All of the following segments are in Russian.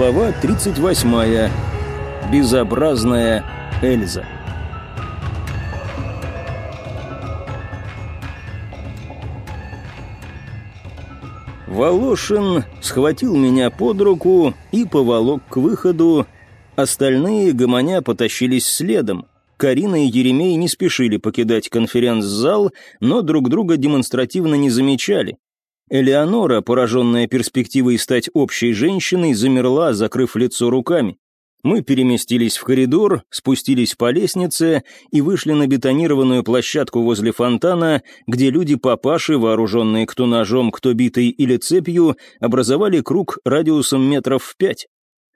Глава 38. Безобразная Эльза. Волошин схватил меня под руку и поволок к выходу. Остальные, гомоня, потащились следом. Карина и Еремей не спешили покидать конференц-зал, но друг друга демонстративно не замечали. Элеонора, пораженная перспективой стать общей женщиной, замерла, закрыв лицо руками. Мы переместились в коридор, спустились по лестнице и вышли на бетонированную площадку возле фонтана, где люди-папаши, вооруженные кто ножом, кто битой или цепью, образовали круг радиусом метров в пять.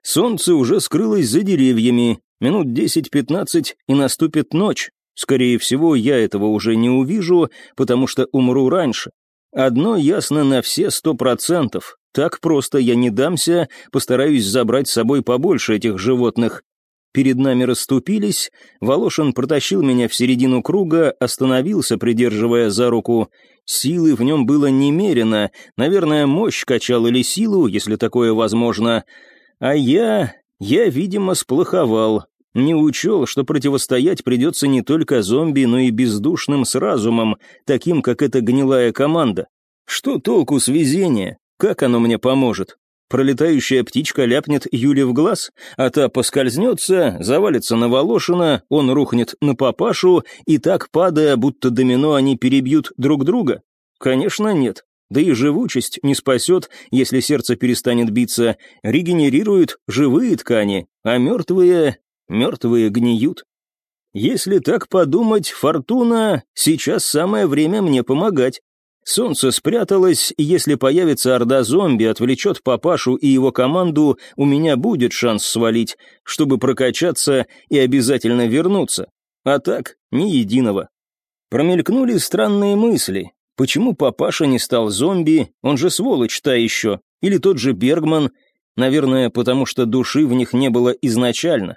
Солнце уже скрылось за деревьями, минут десять-пятнадцать и наступит ночь. Скорее всего, я этого уже не увижу, потому что умру раньше. Одно ясно на все сто процентов. Так просто я не дамся, постараюсь забрать с собой побольше этих животных. Перед нами расступились, Волошин протащил меня в середину круга, остановился, придерживая за руку. Силы в нем было немерено, наверное, мощь качал или силу, если такое возможно. А я... я, видимо, сплоховал. Не учел, что противостоять придется не только зомби, но и бездушным с разумом, таким, как эта гнилая команда. Что толку с везения? Как оно мне поможет? Пролетающая птичка ляпнет Юле в глаз, а та поскользнется, завалится на Волошина, он рухнет на папашу, и так, падая, будто домино, они перебьют друг друга? Конечно, нет. Да и живучесть не спасет, если сердце перестанет биться, регенерируют живые ткани, а мертвые мертвые гниют. Если так подумать, Фортуна, сейчас самое время мне помогать. Солнце спряталось, и если появится орда зомби, отвлечет папашу и его команду, у меня будет шанс свалить, чтобы прокачаться и обязательно вернуться. А так, ни единого. Промелькнули странные мысли. Почему папаша не стал зомби? Он же сволочь та еще. Или тот же Бергман. Наверное, потому что души в них не было изначально.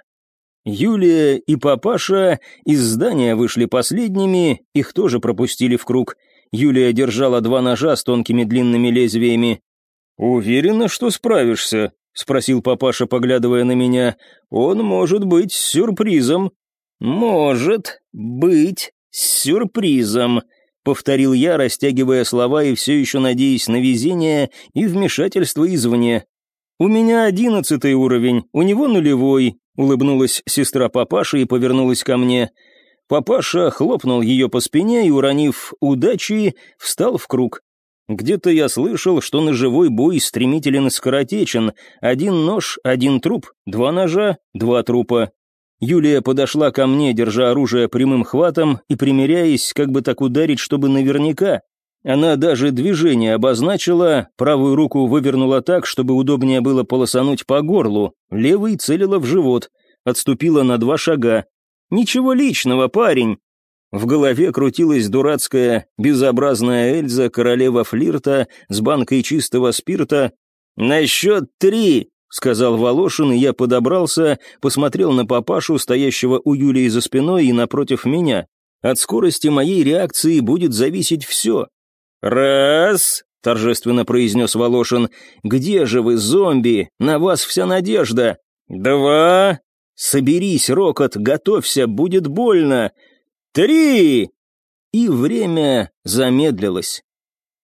Юлия и папаша из здания вышли последними, их тоже пропустили в круг. Юлия держала два ножа с тонкими длинными лезвиями. «Уверена, что справишься?» — спросил папаша, поглядывая на меня. «Он может быть сюрпризом». «Может быть сюрпризом», — повторил я, растягивая слова и все еще надеясь на везение и вмешательство извне. «У меня одиннадцатый уровень, у него нулевой», — улыбнулась сестра папаши и повернулась ко мне. Папаша хлопнул ее по спине и, уронив удачи, встал в круг. Где-то я слышал, что на живой бой стремителен и скоротечен. Один нож, один труп, два ножа, два трупа. Юлия подошла ко мне, держа оружие прямым хватом и примеряясь, как бы так ударить, чтобы наверняка. Она даже движение обозначила, правую руку вывернула так, чтобы удобнее было полосануть по горлу, левой целила в живот, отступила на два шага, «Ничего личного, парень!» В голове крутилась дурацкая, безобразная Эльза, королева флирта, с банкой чистого спирта. «На счет три!» — сказал Волошин, и я подобрался, посмотрел на папашу, стоящего у Юлии за спиной и напротив меня. От скорости моей реакции будет зависеть все. «Раз!» — торжественно произнес Волошин. «Где же вы, зомби? На вас вся надежда!» «Два!» «Соберись, Рокот, готовься, будет больно! Три!» И время замедлилось.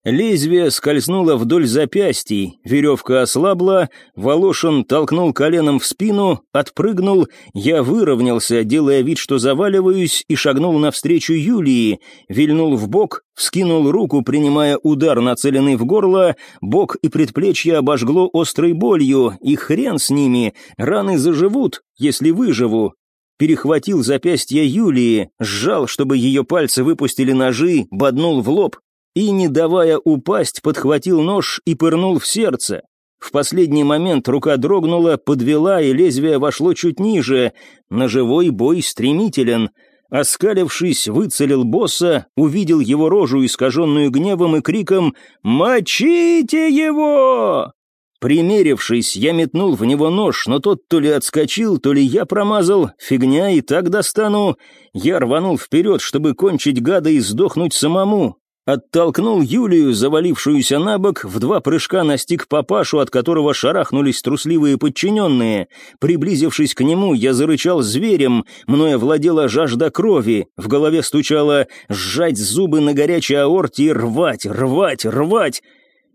Лезвие скользнуло вдоль запястий, веревка ослабла, Волошин толкнул коленом в спину, отпрыгнул, я выровнялся, делая вид, что заваливаюсь, и шагнул навстречу Юлии, вильнул в бок, вскинул руку, принимая удар, нацеленный в горло, бок и предплечье обожгло острой болью, и хрен с ними, раны заживут, если выживу. Перехватил запястье Юлии, сжал, чтобы ее пальцы выпустили ножи, боднул в лоб, и, не давая упасть, подхватил нож и пырнул в сердце. В последний момент рука дрогнула, подвела, и лезвие вошло чуть ниже. Ножевой бой стремителен. Оскалившись, выцелил босса, увидел его рожу, искаженную гневом и криком «Мочите его!» Примерившись, я метнул в него нож, но тот то ли отскочил, то ли я промазал, фигня и так достану. Я рванул вперед, чтобы кончить гада и сдохнуть самому. Оттолкнул Юлию, завалившуюся на бок, в два прыжка настиг папашу, от которого шарахнулись трусливые подчиненные. Приблизившись к нему, я зарычал зверем, мною владела жажда крови, в голове стучало «сжать зубы на горячей аорте и рвать, рвать, рвать».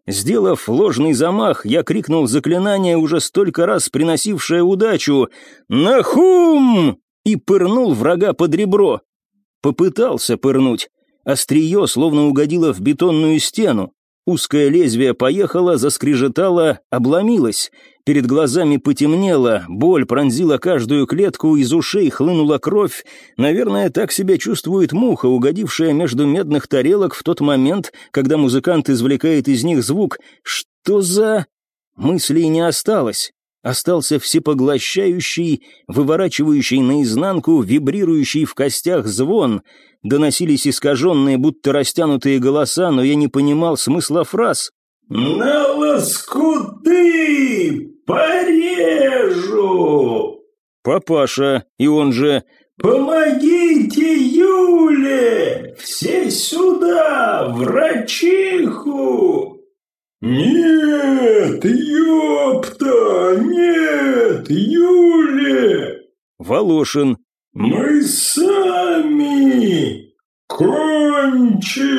Сделав ложный замах, я крикнул заклинание, уже столько раз приносившее удачу «Нахум!» и пырнул врага под ребро. Попытался пырнуть. Острие словно угодило в бетонную стену. Узкое лезвие поехало, заскрежетало, обломилось. Перед глазами потемнело, боль пронзила каждую клетку, из ушей хлынула кровь. Наверное, так себя чувствует муха, угодившая между медных тарелок в тот момент, когда музыкант извлекает из них звук. Что за... Мыслей не осталось. Остался всепоглощающий, выворачивающий наизнанку, вибрирующий в костях звон — доносились искаженные, будто растянутые голоса, но я не понимал смысла фраз. «На лоскуты порежу!» «Папаша, и он же...» «Помогите Юле! Все сюда, врачиху!» «Нет, ёпта, нет, Юле!» «Волошин, «Мы сами кончим!»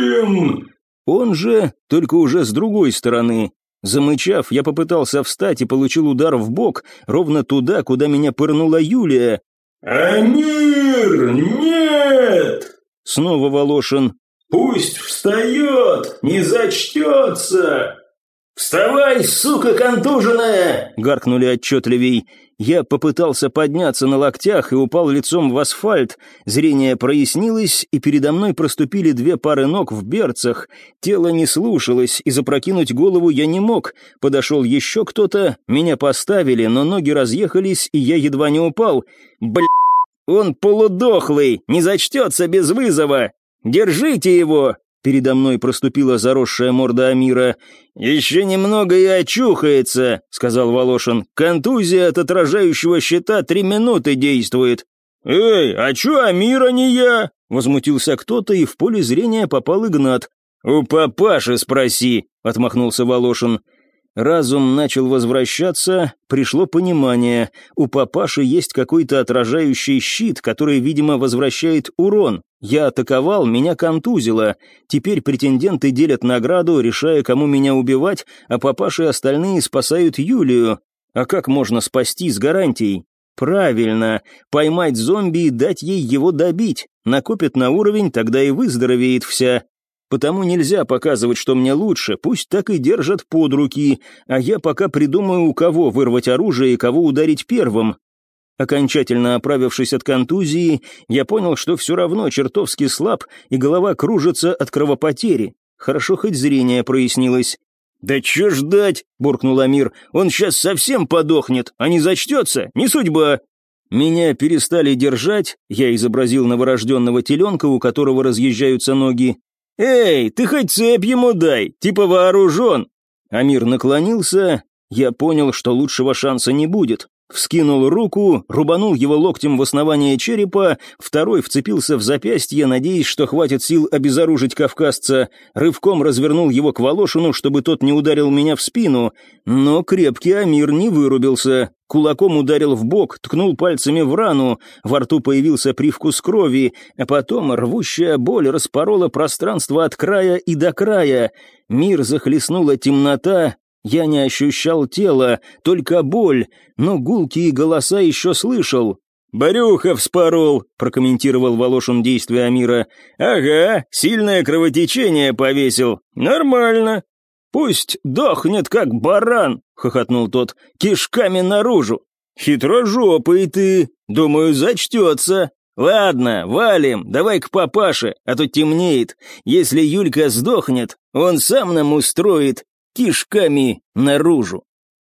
Он же, только уже с другой стороны. Замычав, я попытался встать и получил удар в бок, ровно туда, куда меня пырнула Юлия. «Амир, нет!» Снова Волошин. «Пусть встает, не зачтется!» «Вставай, сука контуженная!» — гаркнули отчетливей. Я попытался подняться на локтях и упал лицом в асфальт. Зрение прояснилось, и передо мной проступили две пары ног в берцах. Тело не слушалось, и запрокинуть голову я не мог. Подошел еще кто-то, меня поставили, но ноги разъехались, и я едва не упал. Бля, он полудохлый, не зачтется без вызова. Держите его! Передо мной проступила заросшая морда Амира. «Еще немного и очухается», — сказал Волошин. «Контузия от отражающего щита три минуты действует». «Эй, а чё Амира не я?» — возмутился кто-то, и в поле зрения попал Игнат. «У папаши спроси», — отмахнулся Волошин. Разум начал возвращаться, пришло понимание. У папаши есть какой-то отражающий щит, который, видимо, возвращает урон. Я атаковал, меня контузило. Теперь претенденты делят награду, решая, кому меня убивать, а папаши остальные спасают Юлию. А как можно спасти с гарантией? Правильно, поймать зомби и дать ей его добить. Накопит на уровень, тогда и выздоровеет вся. Потому нельзя показывать, что мне лучше, пусть так и держат под руки, а я пока придумаю, у кого вырвать оружие и кого ударить первым. Окончательно оправившись от контузии, я понял, что все равно чертовски слаб, и голова кружится от кровопотери. Хорошо хоть зрение прояснилось. «Да чё ждать?» — буркнул Амир. «Он сейчас совсем подохнет, а не зачтется, не судьба». Меня перестали держать, я изобразил новорожденного теленка, у которого разъезжаются ноги, «Эй, ты хоть цепь ему дай, типа вооружен!» Амир наклонился, я понял, что лучшего шанса не будет. Вскинул руку, рубанул его локтем в основание черепа, второй вцепился в запястье, надеясь, что хватит сил обезоружить кавказца, рывком развернул его к Волошину, чтобы тот не ударил меня в спину, но крепкий Амир не вырубился. Кулаком ударил в бок, ткнул пальцами в рану, во рту появился привкус крови, а потом рвущая боль распорола пространство от края и до края. Мир захлестнула темнота, я не ощущал тела, только боль, но гулкие голоса еще слышал. «Барюха вспорол», — прокомментировал Волошин действия Амира. «Ага, сильное кровотечение повесил. Нормально». «Пусть дохнет, как баран», — хохотнул тот, — «кишками наружу». «Хитрожопый ты, думаю, зачтется». «Ладно, валим, давай к папаше, а то темнеет. Если Юлька сдохнет, он сам нам устроит кишками наружу.